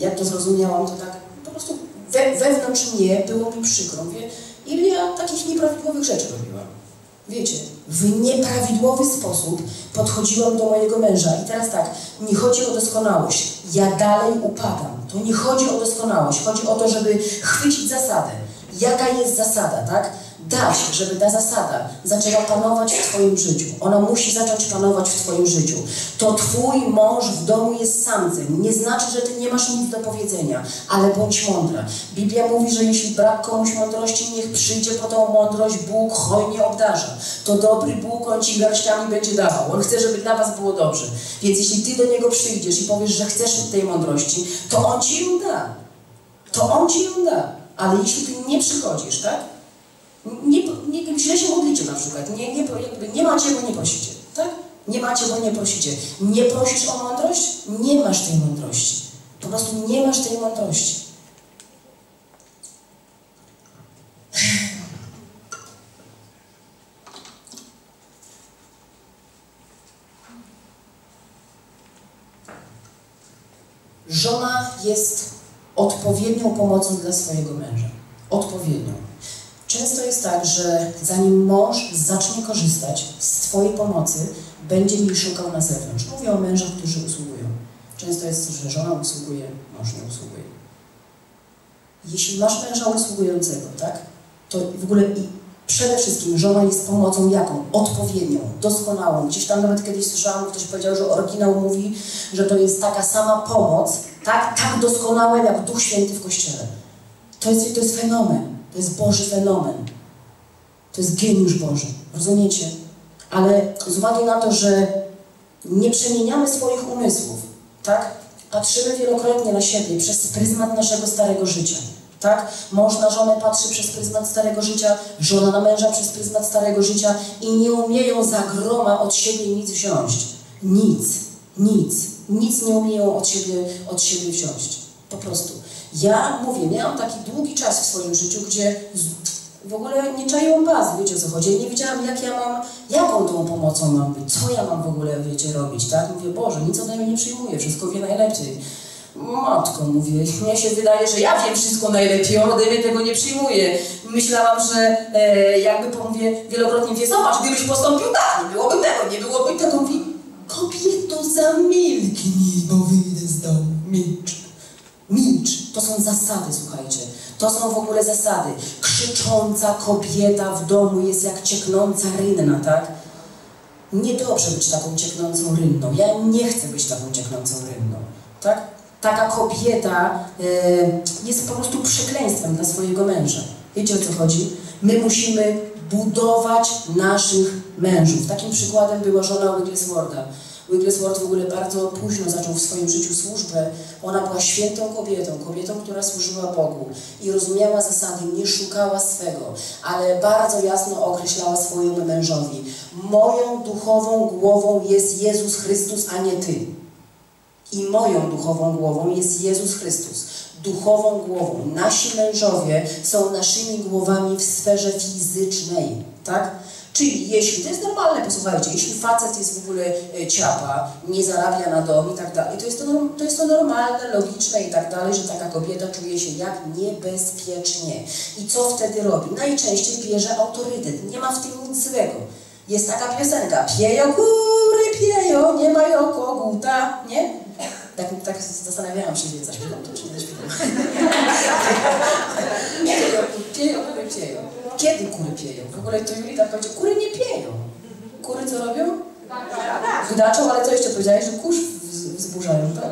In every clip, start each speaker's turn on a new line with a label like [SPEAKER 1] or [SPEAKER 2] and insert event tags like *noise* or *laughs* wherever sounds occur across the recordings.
[SPEAKER 1] Jak to zrozumiałam, to tak po prostu we, wewnątrz mnie było mi przykro. Mówię, ile ja takich nieprawidłowych rzeczy robiłam. Wiecie, w nieprawidłowy sposób podchodziłam do mojego męża. I teraz tak, nie chodzi o doskonałość. Ja dalej upadam. To nie chodzi o doskonałość. Chodzi o to, żeby chwycić zasadę. Jaka jest zasada, tak? Dać, żeby ta zasada zaczęła panować w Twoim życiu. Ona musi zacząć panować w Twoim życiu. To Twój mąż w domu jest samcem. Nie znaczy, że Ty nie masz nic do powiedzenia, ale bądź mądra. Biblia mówi, że jeśli brak komuś mądrości, niech przyjdzie po tą mądrość, Bóg hojnie obdarza. To dobry Bóg, On Ci garściami będzie dawał. On chce, żeby dla Was było dobrze. Więc jeśli Ty do Niego przyjdziesz i powiesz, że chcesz tej mądrości, to On Ci ją da. To On Ci ją da. Ale jeśli Ty nie przychodzisz, tak? Nie, nie, źle się modlicie na przykład, nie, nie, jakby nie macie, bo nie prosicie, tak? Nie macie, bo nie prosicie. Nie prosisz o mądrość? Nie masz tej mądrości. Po prostu nie masz tej mądrości. Żona jest odpowiednią pomocą dla swojego męża. Odpowiednią. Jest tak, że zanim mąż zacznie korzystać z Twojej pomocy, będzie jej szukał na zewnątrz. Mówię o mężach, którzy usługują. Często jest, że żona usługuje, mąż nie usługuje. Jeśli masz męża usługującego, tak, to w ogóle i przede wszystkim żona jest pomocą jaką? Odpowiednią, doskonałą. Gdzieś tam nawet kiedyś słyszałam, ktoś powiedział, że oryginał mówi, że to jest taka sama pomoc, tak, tak doskonała jak Duch Święty w Kościele. To jest, to jest fenomen. To jest Boży fenomen. To jest geniusz Boży. Rozumiecie? Ale z uwagi na to, że nie przemieniamy swoich umysłów, tak? Patrzymy wielokrotnie na siebie przez pryzmat naszego starego życia. Tak? Mąż na żonę patrzy przez pryzmat starego życia, żona na męża przez pryzmat starego życia i nie umieją za groma od siebie nic wziąć. Nic, nic, nic nie umieją od siebie, od siebie wziąć. Po prostu. Ja mówię, miałam taki długi czas w swoim życiu, gdzie w ogóle nie czaiłam bazy, wiecie o co chodzi. nie wiedziałam, jak ja mam, jaką tą pomocą mam być, co ja mam w ogóle, wiecie, robić, tak? Mówię, Boże, nic ode mnie nie przyjmuję, wszystko wie najlepiej. Matko, mówię, mnie się wydaje, że ja wiem wszystko najlepiej, on ode mnie tego nie przyjmuje. Myślałam, że e, jakby, mówię, wielokrotnie wie, zobacz, gdybyś postąpił tak, nie byłoby tego, nie byłoby tego. Mówi, kobieto, zamilknij, bo wyjdę z domu, milcz. Milcz. To są zasady, słuchajcie. To są w ogóle zasady. Krzycząca kobieta w domu jest jak cieknąca rynna, tak? Niedobrze być taką cieknącą rynną. Ja nie chcę być taką cieknącą rynną, tak? Taka kobieta y, jest po prostu przekleństwem dla swojego męża. Wiecie o co chodzi? My musimy budować naszych mężów. Takim przykładem była żona Wigglesworda. Wigglesworth w ogóle bardzo późno zaczął w swoim życiu służbę. Ona była świętą kobietą, kobietą, która służyła Bogu i rozumiała zasady, nie szukała swego, ale bardzo jasno określała swojemu mężowi. Moją duchową głową jest Jezus Chrystus, a nie Ty. I moją duchową głową jest Jezus Chrystus. Duchową głową. Nasi mężowie są naszymi głowami w sferze fizycznej, tak? Czyli jeśli, to jest normalne, posłuchajcie, jeśli facet jest w ogóle e, ciapa, nie zarabia na dom i tak dalej, to jest to, to jest to normalne, logiczne i tak dalej, że taka kobieta czuje się jak niebezpiecznie. I co wtedy robi? Najczęściej bierze autorytet. Nie ma w tym nic złego. Jest taka piosenka, piejo góry, piejo, nie mają koguta, nie? Tak, tak zastanawiałam się, czy zaśpiewam to, czy nie zaśpiewam. piejo, piejo, góry, piejo. Kiedy kury pieją? W ogóle to Julita powiedział, kury nie pieją. Kury co robią? Wydaczą, ale co jeszcze powiedziałeś, że kurz wzburzają, tak?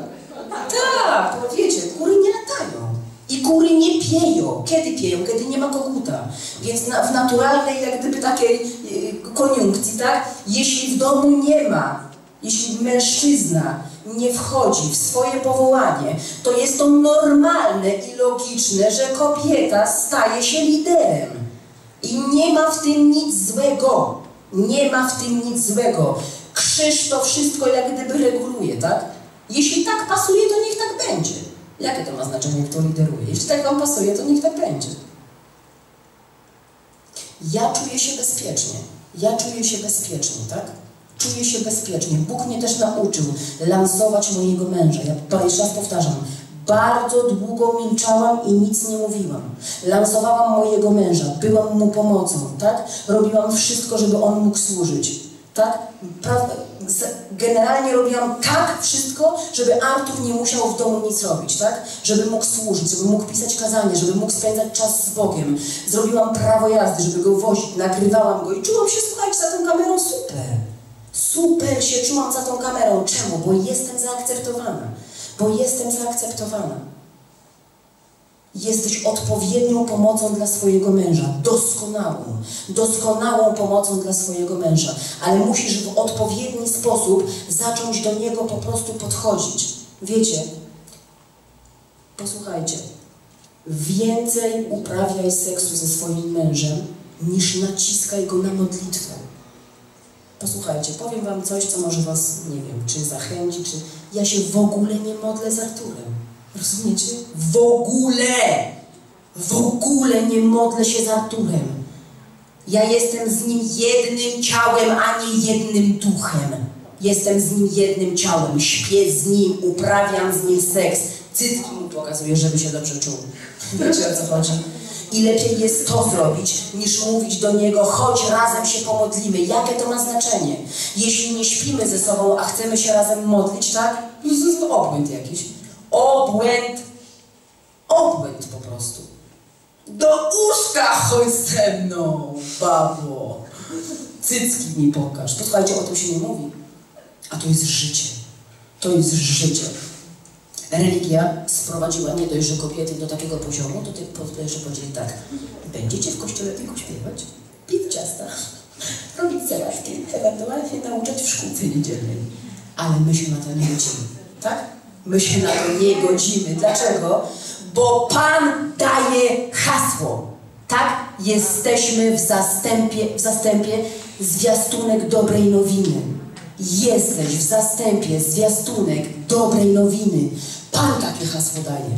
[SPEAKER 1] Tak, bo wiecie, kury nie latają. I kury nie pieją. Kiedy pieją? Kiedy nie ma koguta. Więc na, w naturalnej, jak gdyby takiej y, koniunkcji, tak? Jeśli w domu nie ma, jeśli mężczyzna nie wchodzi w swoje powołanie, to jest to normalne i logiczne, że kobieta staje się liderem. I nie ma w tym nic złego. Nie ma w tym nic złego. Krzyż to wszystko jak gdyby reguluje, tak? Jeśli tak pasuje, to niech tak będzie. Jakie to ma znaczenie, kto lideruje? Jeśli tak Wam pasuje, to niech tak będzie. Ja czuję się bezpiecznie. Ja czuję się bezpiecznie, tak? Czuję się bezpiecznie. Bóg mnie też nauczył lansować mojego męża. Ja jeszcze raz powtarzam. Bardzo długo milczałam i nic nie mówiłam. Lansowałam mojego męża, byłam mu pomocą, tak? Robiłam wszystko, żeby on mógł służyć, tak? Generalnie robiłam tak wszystko, żeby Artur nie musiał w domu nic robić, tak? Żeby mógł służyć, żeby mógł pisać kazanie, żeby mógł spędzać czas z Bogiem. Zrobiłam prawo jazdy, żeby go wozić, nagrywałam go i czułam się, słuchajcie, za tą kamerą super. Super się czułam za tą kamerą. Czemu? Bo jestem zaakceptowana. Bo jestem zaakceptowana. Jesteś odpowiednią pomocą dla swojego męża. Doskonałą. Doskonałą pomocą dla swojego męża. Ale musisz w odpowiedni sposób zacząć do niego po prostu podchodzić. Wiecie, posłuchajcie, więcej uprawiaj seksu ze swoim mężem, niż naciskaj go na modlitwę. Posłuchajcie, powiem wam coś, co może was, nie wiem, czy zachęci, czy... Ja się w ogóle nie modlę z Arturem. Rozumiecie? W ogóle! W ogóle nie modlę się z Arturem. Ja jestem z nim jednym ciałem, a nie jednym duchem. Jestem z nim jednym ciałem. Śpię z nim, uprawiam z nim seks. Cytki mu pokazuję, żeby się dobrze czuł. Wiecie o co chodzi? I lepiej jest to zrobić, niż mówić do niego, chodź razem się pomodlimy. Jakie to ma znaczenie? Jeśli nie śpimy ze sobą, a chcemy się razem modlić, tak? To jest obłęd jakiś. Obłęd. Obłęd po prostu. Do łóżka chodź ze mną, babo. Cycki mi pokaż. Posłuchajcie, o tym się nie mówi. A to jest życie. To jest życie religia sprowadziła nie dość, że kobiety do takiego poziomu, to ty jeszcze powiedzieli tak, będziecie w kościele tylko śpiewać, pić ciasta, *laughs* robić zarazki, ewentualnie się nauczać w szkółce niedzielnej. Ale my się na to nie godzimy, tak? My się na to nie godzimy. Dlaczego? Bo Pan daje hasło. Tak? Jesteśmy w zastępie, w zastępie zwiastunek dobrej nowiny. Jesteś w zastępie zwiastunek dobrej nowiny. Pan takie hasło daje.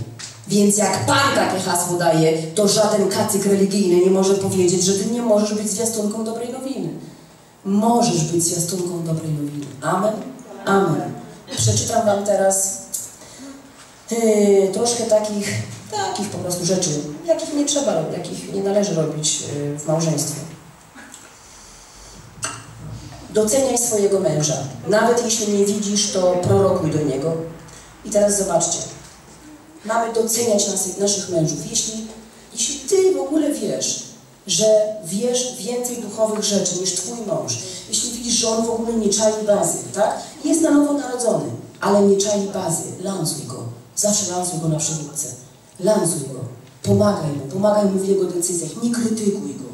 [SPEAKER 1] Więc jak Pan takie hasło daje, to żaden kacyk religijny nie może powiedzieć, że Ty nie możesz być zwiastunką dobrej nowiny. Możesz być zwiastunką dobrej nowiny. Amen? Amen. Przeczytam Wam teraz yy, troszkę takich, takich po prostu rzeczy, jakich nie trzeba jakich nie należy robić yy, w małżeństwie. Doceniaj swojego męża. Nawet jeśli nie widzisz, to prorokuj do niego. I teraz zobaczcie. Mamy doceniać nas, naszych mężów. Jeśli, jeśli Ty w ogóle wiesz, że wiesz więcej duchowych rzeczy niż Twój mąż, jeśli widzisz, że on w ogóle nie czai bazy, tak? Jest na nowo narodzony, ale nie czai bazy, lansuj go. Zawsze lansuj go na przywódcę. Lansuj go. Pomagaj mu, pomagaj mu w jego decyzjach. Nie krytykuj go.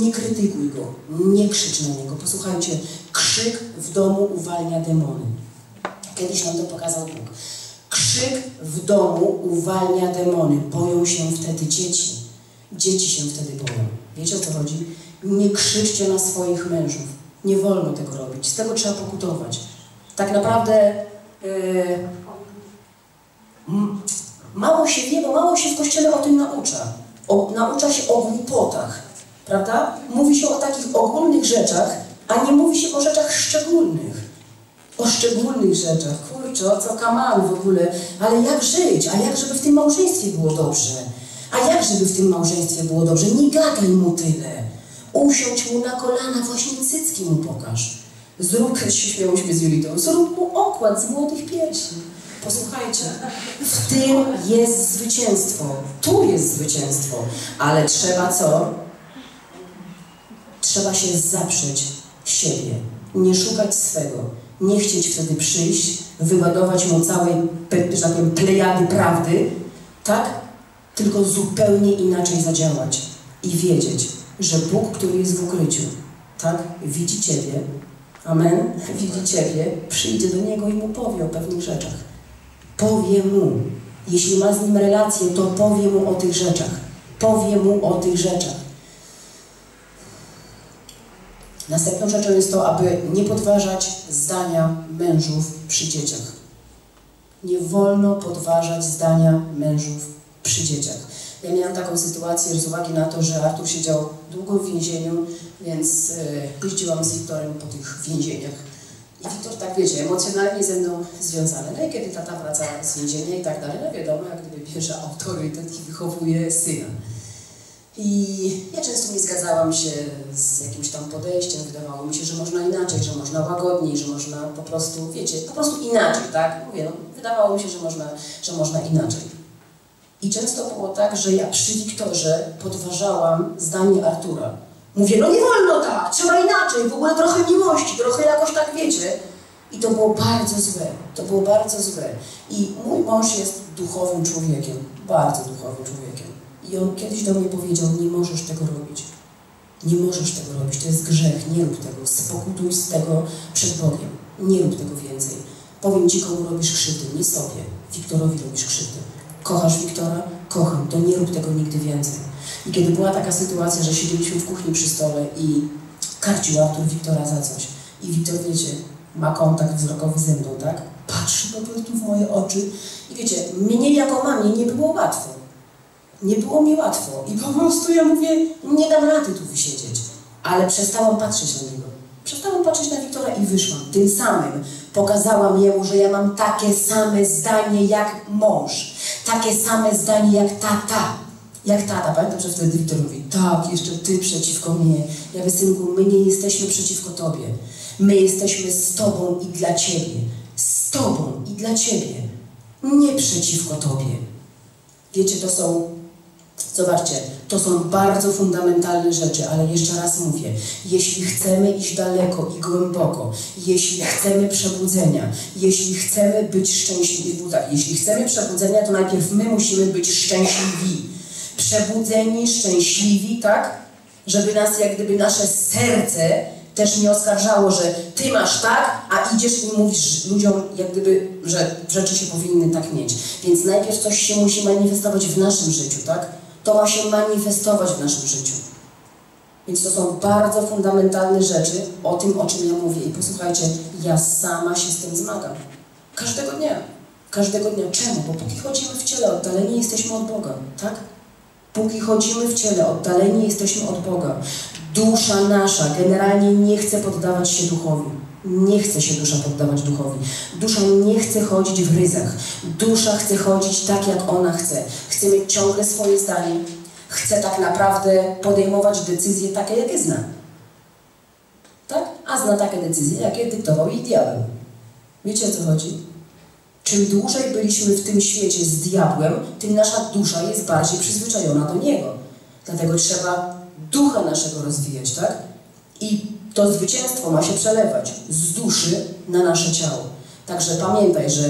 [SPEAKER 1] Nie krytykuj go. Nie krzycz na niego. Posłuchajcie, krzyk w domu uwalnia demony. Kiedyś nam to pokazał Bóg. Krzyk w domu uwalnia demony. Boją się wtedy dzieci. Dzieci się wtedy boją. Wiecie o co chodzi? Nie krzyczcie na swoich mężów. Nie wolno tego robić. Z tego trzeba pokutować. Tak naprawdę yy, mało się wie, bo mało się w Kościele o tym naucza. O, naucza się o głupotach. Prawda? Mówi się o takich ogólnych rzeczach, a nie mówi się o rzeczach szczególnych o szczególnych rzeczach. Kurczę, o co kaman w ogóle. Ale jak żyć? A jak, żeby w tym małżeństwie było dobrze? A jak, żeby w tym małżeństwie było dobrze? Nie gadaj mu tyle. Usiądź mu na kolana, właśnie cycki mu pokaż. Zrób, *laughs* śmiałyśmy z Julitą, zrób mu okład z młodych piersi. Posłuchajcie, w tym jest zwycięstwo. Tu jest zwycięstwo. Ale trzeba co? Trzeba się zaprzeć siebie. Nie szukać swego nie chcieć wtedy przyjść, wyładować mu całej, że tak powiem, plejady prawdy, tak? Tylko zupełnie inaczej zadziałać i wiedzieć, że Bóg, który jest w ukryciu, tak? Widzi Ciebie, amen, widzi Ciebie, przyjdzie do Niego i Mu powie o pewnych rzeczach. Powie Mu. Jeśli ma z Nim relację, to powie Mu o tych rzeczach. Powie Mu o tych rzeczach. Następną rzeczą jest to, aby nie podważać zdania mężów przy dzieciach. Nie wolno podważać zdania mężów przy dzieciach. Ja miałam taką sytuację z uwagi na to, że Artur siedział długo w więzieniu, więc e, jeździłam z Wiktorem po tych więzieniach. I Wiktor, tak wiecie, emocjonalnie ze mną związany. No i kiedy tata wraca z więzienia i tak dalej, no wiadomo, jak gdyby bierze autorytet i wychowuje syna. I ja często nie zgadzałam się z jakimś tam podejściem, wydawało mi się, że można inaczej, że można łagodniej, że można po prostu, wiecie, po prostu inaczej, tak? Mówię, no, wydawało mi się, że można, że można inaczej. I często było tak, że ja przy Wiktorze podważałam zdanie Artura. Mówię, no nie wolno tak, trzeba inaczej, w ogóle trochę miłości, trochę jakoś tak wiecie. I to było bardzo złe, to było bardzo złe. I mój mąż jest duchowym człowiekiem, bardzo duchowym człowiekiem. I on kiedyś do mnie powiedział, nie możesz tego robić. Nie możesz tego robić, to jest grzech, nie rób tego, spokutuj z tego przed Bogiem. Nie rób tego więcej. Powiem Ci, komu robisz krzywdę, nie sobie. Wiktorowi robisz krzywdę. Kochasz Wiktora? Kocham, to nie rób tego nigdy więcej. I kiedy była taka sytuacja, że siedzieliśmy w kuchni przy stole i karcił Artur Wiktora za coś. I Wiktor, wiecie, ma kontakt wzrokowy ze mną, tak? Patrzy po prostu w moje oczy. I wiecie, mnie jako mamie nie było łatwo. Nie było mi łatwo. I po prostu ja mówię, nie dam rady tu wysiedzieć. Ale przestałam patrzeć na niego. Przestałam patrzeć na Wiktora i wyszłam. Tym samym pokazałam jemu, że ja mam takie same zdanie jak mąż. Takie same zdanie jak tata. Jak tata. Pamiętam, że wtedy Wiktor mówi, tak, jeszcze ty przeciwko mnie. Ja mówię, synku, my nie jesteśmy przeciwko tobie. My jesteśmy z tobą i dla ciebie. Z tobą i dla ciebie. Nie przeciwko tobie. Wiecie, to są Zobaczcie, to są bardzo fundamentalne rzeczy, ale jeszcze raz mówię, jeśli chcemy iść daleko i głęboko, jeśli chcemy przebudzenia, jeśli chcemy być szczęśliwi, jeśli chcemy przebudzenia, to najpierw my musimy być szczęśliwi. Przebudzeni, szczęśliwi, tak? Żeby nas, jak gdyby nasze serce też nie oskarżało, że ty masz tak, a idziesz i mówisz ludziom, jak gdyby, że rzeczy się powinny tak mieć. Więc najpierw coś się musi manifestować w naszym życiu, tak? To ma się manifestować w naszym życiu. Więc to są bardzo fundamentalne rzeczy o tym, o czym ja mówię. I posłuchajcie, ja sama się z tym zmagam. Każdego dnia. Każdego dnia. Czemu? Bo póki chodzimy w ciele, oddaleni jesteśmy od Boga. Tak? Póki chodzimy w ciele, oddaleni jesteśmy od Boga. Dusza nasza generalnie nie chce poddawać się duchowi. Nie chce się dusza poddawać duchowi. Dusza nie chce chodzić w ryzach. Dusza chce chodzić tak, jak ona chce. Chce mieć ciągle swoje zdanie. Chce tak naprawdę podejmować decyzje takie, jakie zna. Tak? A zna takie decyzje, jakie dyktował jej diabeł. Wiecie o co chodzi? Czym dłużej byliśmy w tym świecie z diabłem, tym nasza dusza jest bardziej przyzwyczajona do niego. Dlatego trzeba ducha naszego rozwijać, tak? I to zwycięstwo ma się przelewać z duszy na nasze ciało. Także pamiętaj, że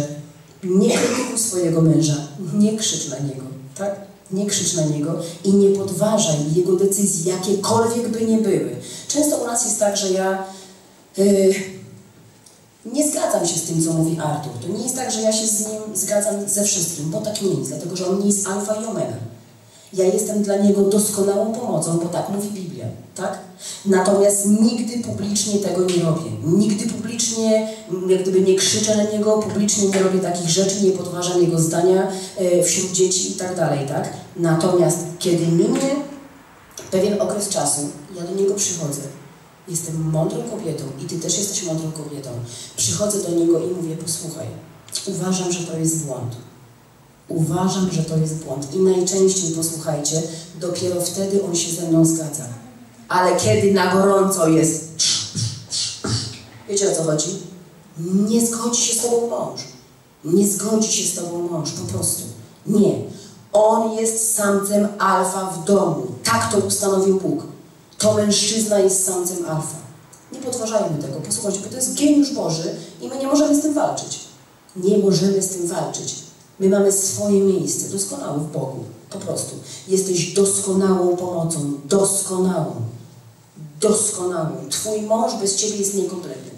[SPEAKER 1] nie krytykuj swojego męża, nie krzycz na niego, tak? Nie krzycz na niego i nie podważaj jego decyzji, jakiekolwiek by nie były. Często u nas jest tak, że ja yy, nie zgadzam się z tym, co mówi Artur. To nie jest tak, że ja się z nim zgadzam ze wszystkim, bo tak nie jest, dlatego że on nie jest alfa i omega. Ja jestem dla niego doskonałą pomocą, bo tak mówi Biblia, tak? Natomiast nigdy publicznie tego nie robię. Nigdy publicznie, jak gdyby nie krzyczę na niego, publicznie nie robię takich rzeczy, nie podważam jego zdania e, wśród dzieci i tak dalej, tak? Natomiast kiedy minie pewien okres czasu, ja do niego przychodzę. Jestem mądrą kobietą i ty też jesteś mądrą kobietą. Przychodzę do niego i mówię, posłuchaj, uważam, że to jest błąd Uważam, że to jest błąd. I najczęściej, posłuchajcie, dopiero wtedy on się ze mną zgadza. Ale kiedy na gorąco jest, wiecie o co chodzi? Nie zgodzi się z tobą mąż. Nie zgodzi się z tobą mąż, po prostu. Nie. On jest samcem alfa w domu. Tak to ustanowił Bóg. To mężczyzna jest samcem alfa. Nie podważajmy tego, posłuchajcie, bo to jest geniusz Boży i my nie możemy z tym walczyć. Nie możemy z tym walczyć. My mamy swoje miejsce, doskonałe w Bogu, po prostu. Jesteś doskonałą pomocą, doskonałą, doskonałą. Twój mąż bez Ciebie jest niekompletny.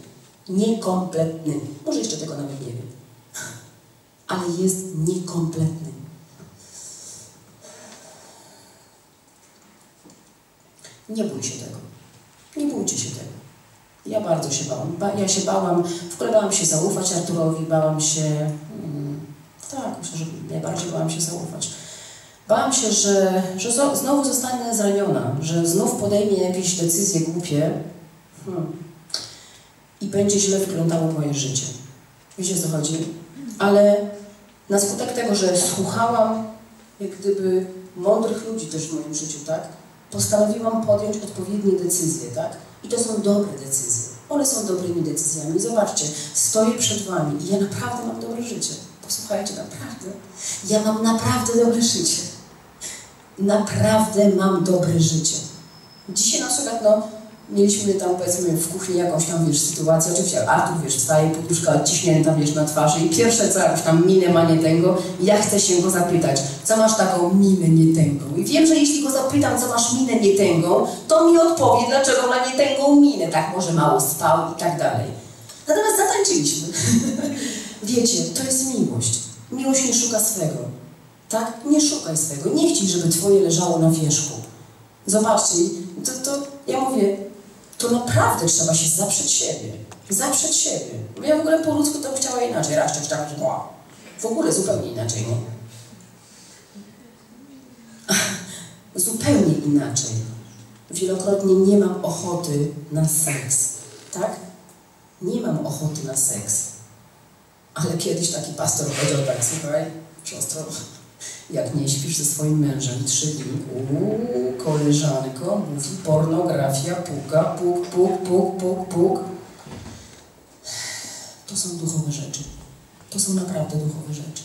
[SPEAKER 1] Niekompletny. Może jeszcze tego nawet nie wiem. Ale jest niekompletny. Nie bój się tego. Nie bójcie się tego. Ja bardzo się bałam. Ba ja się bałam, wkładałam się zaufać Arturowi, bałam się... Hmm, tak, myślę, że najbardziej bałam się zaufać. Bałam się, że, że znowu zostanę zraniona, że znów podejmie jakieś decyzje głupie. Hmm. i będzie źle wyglądało moje życie. Wiecie co chodzi? Ale na skutek tego, że słuchałam jak gdyby mądrych ludzi też w moim życiu, tak? Postanowiłam podjąć odpowiednie decyzje, tak? I to są dobre decyzje. One są dobrymi decyzjami. Zobaczcie, stoję przed Wami i ja naprawdę mam dobre życie. Posłuchajcie, naprawdę. Ja mam naprawdę dobre życie. Naprawdę mam dobre życie. Dzisiaj na przykład, no, mieliśmy tam powiedzmy w kuchni jakąś tam, wiesz, sytuację, oczywiście Artur, wiesz, wstaje, poduszka odciśnięta, wiesz, na twarzy i pierwsze co, jakąś tam minę ma nie tego, ja chcę się go zapytać, co masz taką minę nie tęgą? I wiem, że jeśli go zapytam, co masz minę nie tęgą, to mi odpowie, dlaczego ma nie tęgą minę, tak może mało spał i tak dalej. Natomiast zatańczyliśmy. *laughs* Wiecie, to jest miłość. Miłość nie szuka swego. Tak? Nie szukaj swego. Nie chciej, żeby twoje leżało na wierzchu. Zobaczcie, to, to ja mówię, to naprawdę trzeba się zaprzeć siebie. Zaprzeć siebie. Ja w ogóle po ludzku to bym chciała inaczej. Raz coś tak, że w ogóle zupełnie inaczej, nie? *laughs* Zupełnie inaczej. Wielokrotnie nie mam ochoty na seks. Tak? Nie mam ochoty na seks. Ale kiedyś taki pastor powiedział tak, słuchaj, siostro, jak nie śpisz ze swoim mężem trzy dni, uuu, koleżanko, mówi pornografia, puka, puk, puk, puk, puk, puk. To są duchowe rzeczy. To są naprawdę duchowe rzeczy.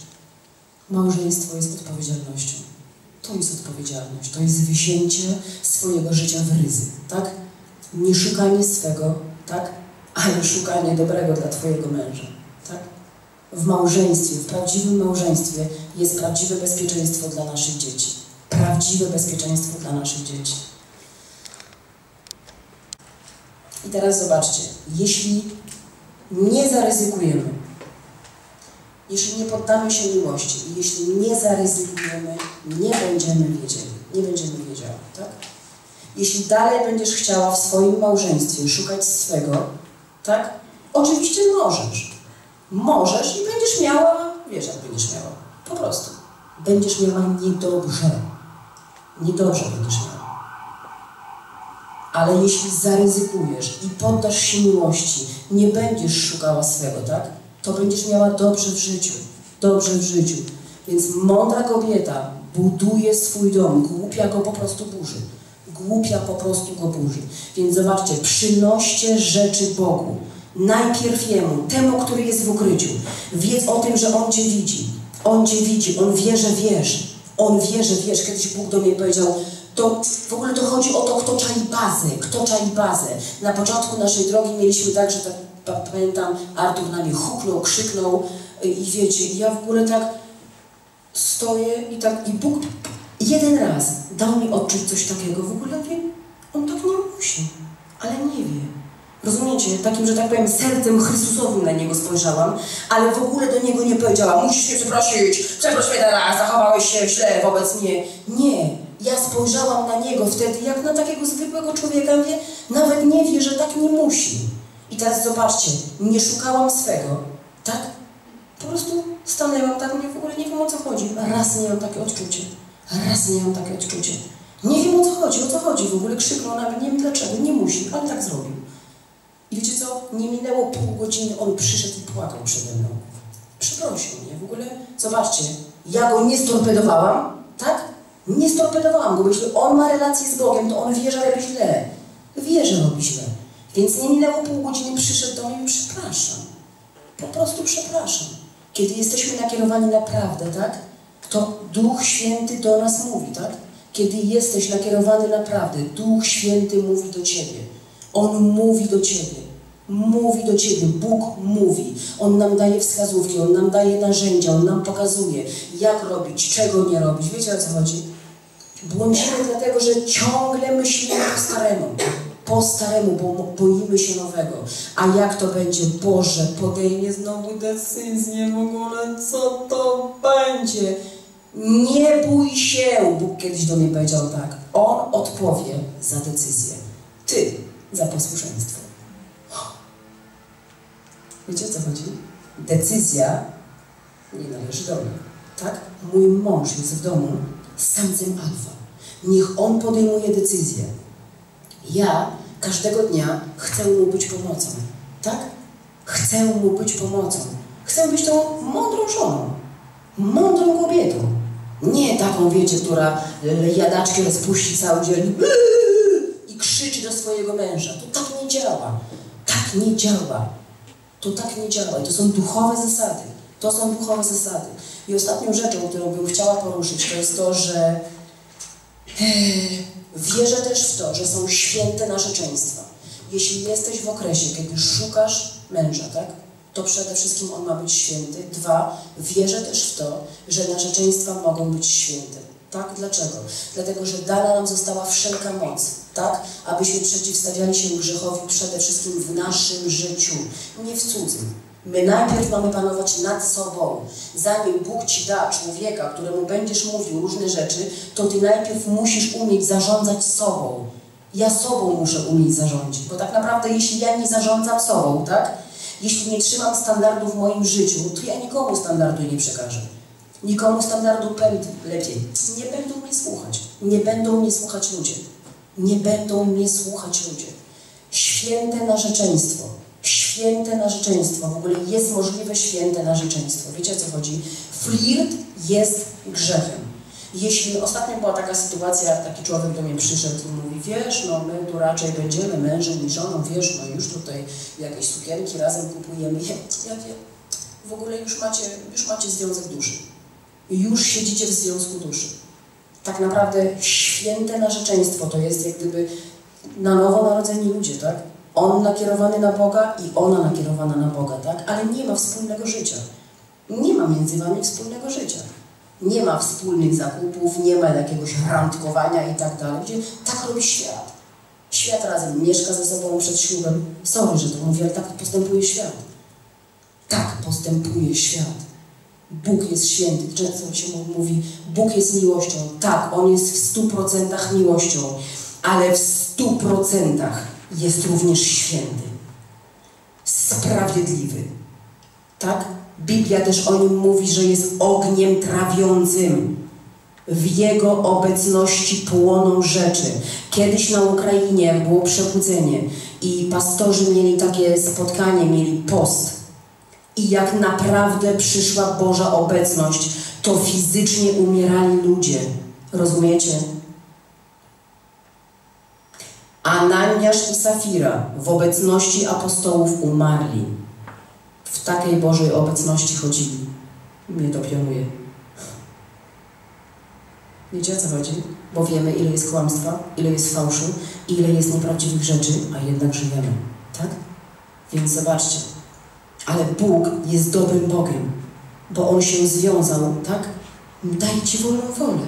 [SPEAKER 1] Małżeństwo jest odpowiedzialnością. To jest odpowiedzialność. To jest wzięcie swojego życia w ryzy, tak? Nie szukanie swego, tak? Ale szukanie dobrego dla Twojego męża, tak? W małżeństwie, w prawdziwym małżeństwie jest prawdziwe bezpieczeństwo dla naszych dzieci. Prawdziwe bezpieczeństwo dla naszych dzieci. I teraz zobaczcie, jeśli nie zaryzykujemy, jeśli nie poddamy się miłości jeśli nie zaryzykujemy, nie będziemy wiedzieli, nie będziemy wiedziały, tak? Jeśli dalej będziesz chciała w swoim małżeństwie szukać swego, tak? Oczywiście możesz, możesz i będziesz miała, wiesz jak będziesz miała, po prostu. Będziesz miała niedobrze. Niedobrze będziesz miała. Ale jeśli zaryzykujesz i poddasz się miłości, nie będziesz szukała swego, tak? To będziesz miała dobrze w życiu. Dobrze w życiu. Więc mądra kobieta buduje swój dom, głupia go po prostu burzy. Głupia po prostu go burzy. Więc zobaczcie, przynoście rzeczy Bogu. Najpierw Jemu, temu, który jest w ukryciu. Wiedz o tym, że On Cię widzi. On Cię widzi, On wie, że wiesz. On wie, że wiesz. Kiedyś Bóg do mnie powiedział, to w ogóle to chodzi o to, kto czai bazę, kto czai bazę. Na początku naszej drogi mieliśmy tak, że tak, pamiętam, Artur na mnie huknął, krzyknął i wiecie, ja w ogóle tak stoję i tak, i Bóg jeden raz dał mi odczuć coś takiego, w ogóle wie, On tak nie musi, ale nie wie. Rozumiecie? Takim, że tak powiem, sercem Chrystusowym na Niego spojrzałam, ale w ogóle do Niego nie powiedziałam, musisz mnie przeprosić, przeproś mnie teraz, zachowałeś się źle wobec mnie. Nie. Ja spojrzałam na Niego wtedy, jak na takiego zwykłego człowieka, wie, nawet nie wie, że tak nie musi. I teraz zobaczcie, nie szukałam swego, tak? Po prostu stanęłam tak, nie w ogóle nie wiem o co chodzi. Raz nie mam takie odczucie. Raz nie mam takie odczucie. Nie wiem o co chodzi, o co chodzi. W ogóle krzyknął nawet, nie wiem dlaczego, nie musi, ale tak zrobił. I wiecie co? Nie minęło pół godziny, on przyszedł i płakał przede mną. Przeprosił mnie. W ogóle, zobaczcie, ja go nie storpedowałam, tak? Nie storpedowałam go, bo jeśli on ma relację z Bogiem, to on wie, że robi źle. Wie, że robi źle. Więc nie minęło pół godziny, przyszedł do mnie i przepraszam. Po prostu przepraszam. Kiedy jesteśmy nakierowani na prawdę, tak? To Duch Święty do nas mówi, tak? Kiedy jesteś nakierowany na prawdę, Duch Święty mówi do Ciebie. On mówi do Ciebie. Mówi do Ciebie. Bóg mówi. On nam daje wskazówki, On nam daje narzędzia, On nam pokazuje, jak robić, czego nie robić. Wiecie o co chodzi? Błądzimy dlatego, że ciągle myślimy po staremu. Po staremu, bo boimy się nowego. A jak to będzie? Boże, podejmie znowu decyzję w ogóle, co to będzie? Nie bój się, Bóg kiedyś do mnie powiedział tak. On odpowie za decyzję. Ty za posłuszeństwo. Wiecie o co chodzi? Decyzja nie należy do mnie. Tak? Mój mąż jest w domu samcem alfa. Niech on podejmuje decyzję. Ja każdego dnia chcę mu być pomocą. tak? Chcę mu być pomocą. Chcę być tą mądrą żoną, mądrą kobietą. Nie taką, wiecie, która jadaczkę rozpuści cały dzień swojego męża. To tak nie działa. Tak nie działa. To tak nie działa. I to są duchowe zasady. To są duchowe zasady. I ostatnią rzeczą, którą bym chciała poruszyć, to jest to, że wierzę też w to, że są święte narzeczeństwa. Jeśli jesteś w okresie, kiedy szukasz męża, tak? to przede wszystkim on ma być święty. Dwa, wierzę też w to, że narzeczeństwa mogą być święte. Tak? Dlaczego? Dlatego, że dana nam została wszelka moc, tak? Abyśmy przeciwstawiali się grzechowi przede wszystkim w naszym życiu, nie w cudzym. My najpierw mamy panować nad sobą. Zanim Bóg ci da człowieka, któremu będziesz mówił różne rzeczy, to ty najpierw musisz umieć zarządzać sobą. Ja sobą muszę umieć zarządzić, bo tak naprawdę jeśli ja nie zarządzam sobą, tak? Jeśli nie trzymam standardu w moim życiu, to ja nikomu standardu nie przekażę. Nikomu standardu lepiej. Nie będą mnie słuchać. Nie będą mnie słuchać ludzie. Nie będą mnie słuchać ludzie. Święte narzeczeństwo. Święte narzeczeństwo. W ogóle jest możliwe święte narzeczeństwo. Wiecie o co chodzi? Flirt jest grzechem. Jeśli ostatnio była taka sytuacja, taki człowiek do mnie przyszedł i mówi, wiesz, no my tu raczej będziemy mężem i żoną, wiesz, no już tutaj jakieś sukienki razem kupujemy. Jakie? W ogóle już macie, już macie związek duszy. Już siedzicie w związku duszy. Tak naprawdę święte narzeczeństwo to jest jak gdyby na nowo narodzeni ludzie, tak? On nakierowany na Boga i ona nakierowana na Boga, tak? Ale nie ma wspólnego życia. Nie ma między wami wspólnego życia. Nie ma wspólnych zakupów, nie ma jakiegoś randkowania i tak dalej. Gdzie tak robi świat. Świat razem mieszka ze sobą przed ślubem. Sorry, że to mówię, ale tak postępuje świat. Tak postępuje świat. Bóg jest święty. Często się mówi, Bóg jest miłością. Tak, On jest w stu procentach miłością, ale w stu procentach jest również święty. Sprawiedliwy. Tak? Biblia też o nim mówi, że jest ogniem trawiącym. W jego obecności płoną rzeczy. Kiedyś na Ukrainie było przebudzenie i pastorzy mieli takie spotkanie, mieli post. I jak naprawdę przyszła Boża obecność, to fizycznie umierali ludzie. Rozumiecie? Ananiasz i Safira w obecności apostołów umarli w takiej Bożej obecności chodzili. Mnie to pionuje. Wiecie o co chodzi? Bo wiemy, ile jest kłamstwa, ile jest fałszu, ile jest nieprawdziwych rzeczy, a jednak żyjemy. Tak? Więc zobaczcie. Ale Bóg jest dobrym Bogiem, bo On się związał, tak? Daj Ci wolną wolę.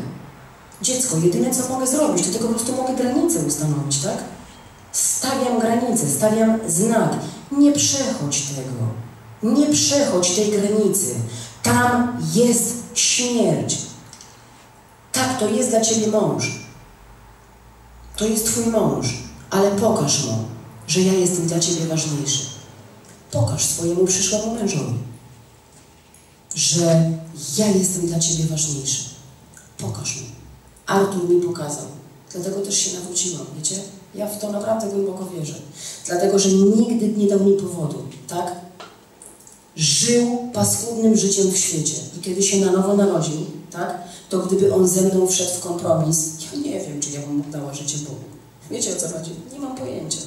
[SPEAKER 1] Dziecko, jedyne co mogę zrobić, to tylko po prostu mogę granicę ustanowić, tak? Stawiam granicę, stawiam znak. Nie przechodź tego. Nie przechodź tej granicy. Tam jest śmierć. Tak, to jest dla Ciebie mąż. To jest Twój mąż, ale pokaż mu, że ja jestem dla Ciebie ważniejszy. Pokaż swojemu przyszłemu mężowi, że ja jestem dla Ciebie ważniejszy. Pokaż mu. Artur mi pokazał. Dlatego też się nawróciłam, wiecie? Ja w to naprawdę głęboko wierzę. Dlatego, że nigdy nie dał mi powodu, tak? żył paskudnym życiem w świecie i kiedy się na nowo narodził, tak, to gdyby on ze mną wszedł w kompromis, ja nie wiem, czy ja bym mu dała życie Bogu. Wiecie o co chodzi? Nie mam pojęcia.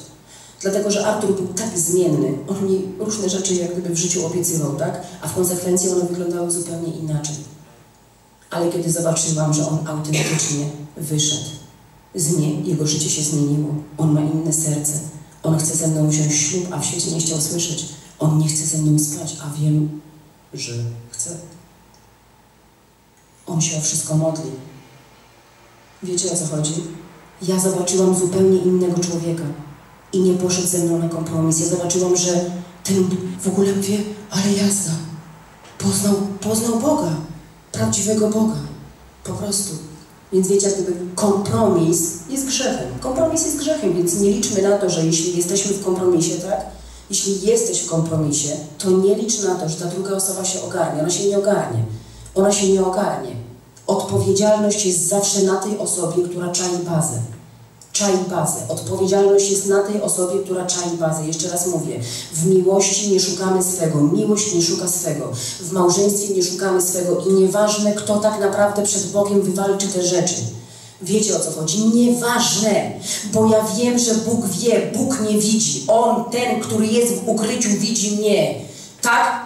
[SPEAKER 1] Dlatego, że Artur był tak zmienny, on mi różne rzeczy jak gdyby w życiu obiecywał, tak? A w konsekwencji one wyglądały zupełnie inaczej. Ale kiedy zobaczyłam, że on autentycznie wyszedł z mnie, jego życie się zmieniło. On ma inne serce. On chce ze mną wziąć ślub, a w świecie nie chciał słyszeć. On nie chce ze mną spać, a wiem, że chce. On się o wszystko modli. Wiecie o co chodzi? Ja zobaczyłam zupełnie innego człowieka i nie poszedł ze mną na kompromis. Ja zobaczyłam, że ten w ogóle wie, ale jazda. Poznał, poznał Boga, prawdziwego Boga. Po prostu. Więc wiecie, jak gdyby kompromis jest grzechem. Kompromis jest grzechem, więc nie liczmy na to, że jeśli jesteśmy w kompromisie, tak, jeśli jesteś w kompromisie, to nie licz na to, że ta druga osoba się ogarnie. Ona się nie ogarnie. Ona się nie ogarnie. Odpowiedzialność jest zawsze na tej osobie, która czai bazę. Czai bazę. Odpowiedzialność jest na tej osobie, która czai bazę. Jeszcze raz mówię, w miłości nie szukamy swego, miłość nie szuka swego, w małżeństwie nie szukamy swego i nieważne, kto tak naprawdę przed Bogiem wywalczy te rzeczy. Wiecie o co chodzi? Nieważne, bo ja wiem, że Bóg wie, Bóg nie widzi. On, ten, który jest w ukryciu, widzi mnie. Tak?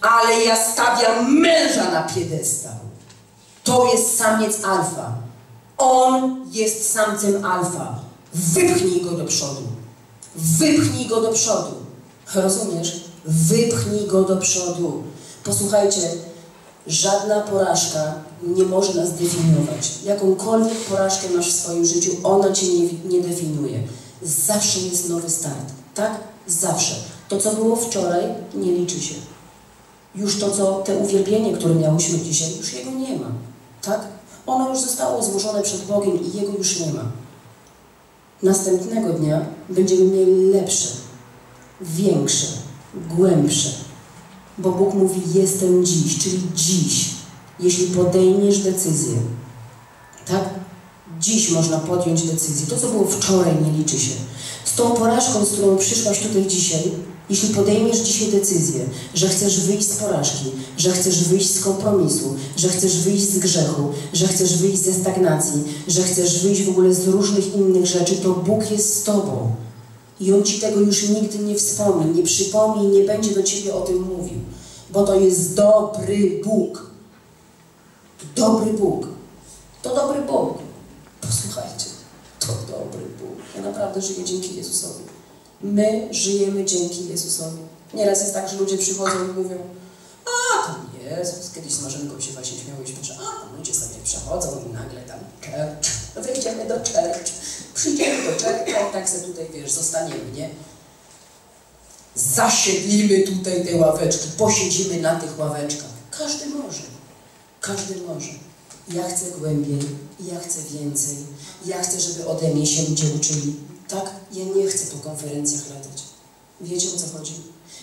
[SPEAKER 1] Ale ja stawiam męża na piedestał. To jest samiec alfa. On jest samcem alfa. Wypchnij go do przodu. Wypchnij go do przodu. Rozumiesz? Wypchnij go do przodu. Posłuchajcie, żadna porażka nie może nas definiować. Jakąkolwiek porażkę masz w swoim życiu, ona cię nie, nie definiuje. Zawsze jest nowy start. Tak? Zawsze. To, co było wczoraj, nie liczy się. Już to, co te uwielbienie, które miałyśmy dzisiaj, już jego nie ma. Tak? Ono już zostało złożone przed Bogiem i jego już nie ma. Następnego dnia będziemy mieli lepsze, większe, głębsze. Bo Bóg mówi: Jestem dziś, czyli dziś, jeśli podejmiesz decyzję. Tak? Dziś można podjąć decyzję. To, co było wczoraj, nie liczy się. Z tą porażką, z którą przyszłaś tutaj dzisiaj, jeśli podejmiesz dzisiaj decyzję, że chcesz wyjść z porażki, że chcesz wyjść z kompromisu, że chcesz wyjść z grzechu, że chcesz wyjść ze stagnacji, że chcesz wyjść w ogóle z różnych innych rzeczy, to Bóg jest z Tobą. I On Ci tego już nigdy nie wspomni, nie przypomni nie będzie do Ciebie o tym mówił. Bo to jest dobry Bóg. Dobry Bóg. To dobry Bóg. Posłuchajcie, to dobry Bóg. Ja naprawdę żyję dzięki Jezusowi. My żyjemy dzięki Jezusowi. Nieraz jest tak, że ludzie przychodzą i mówią, a tam Jezus, kiedyś z Marzenką się właśnie śmiałyśmy, że a tam ludzie sobie przechodzą i nagle tam church, *laughs* wejdziemy do church, przyjdziemy do church, tak sobie tutaj, wiesz, zostaniemy, nie? Zasiedlimy tutaj te ławeczki, posiedzimy na tych ławeczkach. Każdy może. Każdy może. Ja chcę głębiej, ja chcę więcej, ja chcę, żeby ode mnie się ludzie uczyli. Tak? Ja nie chcę po konferencjach latać. Wiecie o co chodzi?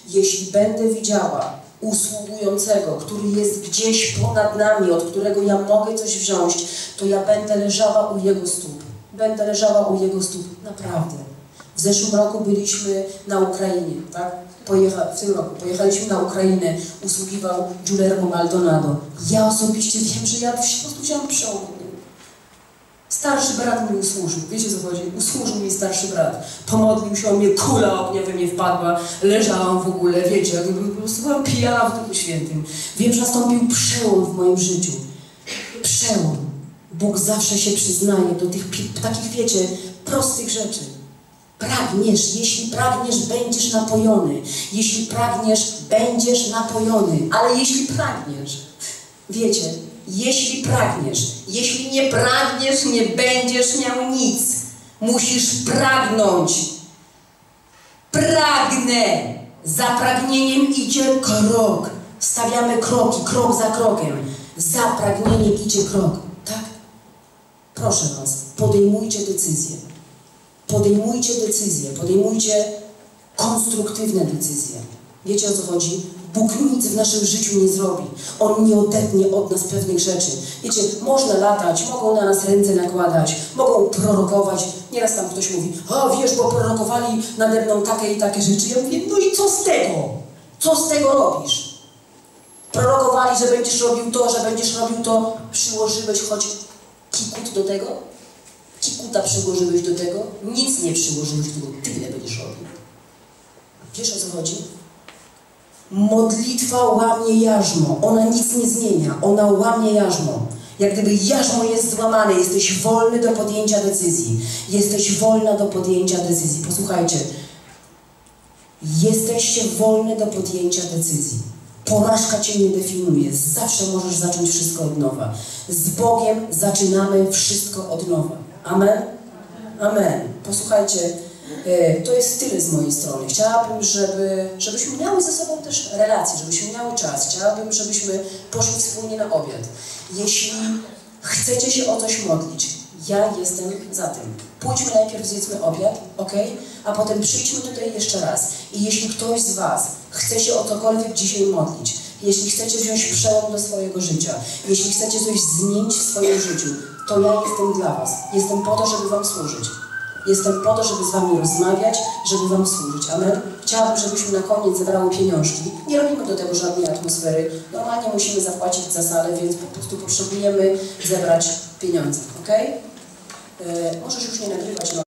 [SPEAKER 1] Jeśli będę widziała usługującego, który jest gdzieś ponad nami, od którego ja mogę coś wziąć, to ja będę leżała u jego stóp. Będę leżała u jego stóp. Naprawdę. W zeszłym roku byliśmy na Ukrainie, tak? Pojecha, w tym roku pojechaliśmy na Ukrainę, usługiwał Giulermo Maldonado. Ja osobiście wiem, że ja po prostu wziąłem przełom. Starszy brat mi usłużył. Wiecie co chodzi? Usłużył mi starszy brat. Pomodlił się o mnie, kula ognia we mnie wpadła. Leżałam w ogóle, wiecie, jakby po prostu byłam pijana w Duchu Świętym. Wiem, że nastąpił przełom w moim życiu. Przełom. Bóg zawsze się przyznaje do tych takich, wiecie, prostych rzeczy. Pragniesz, jeśli pragniesz, będziesz napojony. Jeśli pragniesz, będziesz napojony. Ale jeśli pragniesz, wiecie, jeśli pragniesz. Jeśli nie pragniesz, nie będziesz miał nic. Musisz pragnąć. Pragnę. Za pragnieniem idzie krok. Stawiamy kroki, krok za krokiem. Za pragnieniem idzie krok. Tak? Proszę Was, podejmujcie decyzje. Podejmujcie decyzje, podejmujcie konstruktywne decyzje. Wiecie o co chodzi? Bóg nic w naszym życiu nie zrobi. On nie odetnie od nas pewnych rzeczy. Wiecie, można latać, mogą na nas ręce nakładać, mogą prorokować. Nieraz tam ktoś mówi, a wiesz, bo prorokowali nade mną takie i takie rzeczy. Ja mówię, no i co z tego? Co z tego robisz? Prorokowali, że będziesz robił to, że będziesz robił to. Przyłożyłeś choć kikut do tego? Kikuta przyłożyłeś do tego? Nic nie przyłożyłeś do tego. Tyle będziesz robił. Wiesz o co chodzi? Modlitwa łamie jarzmo. Ona nic nie zmienia. Ona łamie jarzmo. Jak gdyby jarzmo jest złamane, jesteś wolny do podjęcia decyzji. Jesteś wolna do podjęcia decyzji. Posłuchajcie. Jesteście wolny do podjęcia decyzji. Porażka Cię nie definiuje. Zawsze możesz zacząć wszystko od nowa. Z Bogiem zaczynamy wszystko od nowa. Amen? Amen. Posłuchajcie. E, to jest tyle z mojej strony. Chciałabym, żeby, żebyśmy miały ze sobą też relacje, żebyśmy miały czas. Chciałabym, żebyśmy poszli wspólnie na obiad. Jeśli chcecie się o coś modlić, ja jestem za tym. Pójdźmy najpierw, zjedzmy obiad, ok? A potem przyjdźmy tutaj jeszcze raz. I jeśli ktoś z Was chce się o cokolwiek dzisiaj modlić, jeśli chcecie wziąć przełom do swojego życia, jeśli chcecie coś zmienić w swoim życiu, to to ja jestem dla Was. Jestem po to, żeby Wam służyć. Jestem po to, żeby z Wami rozmawiać, żeby Wam służyć. Amen. Chciałabym, żebyśmy na koniec zebrały pieniążki. Nie robimy do tego żadnej atmosfery. Normalnie musimy zapłacić za salę, więc po prostu potrzebujemy zebrać pieniądze. Ok? Możesz już nie nagrywać. No.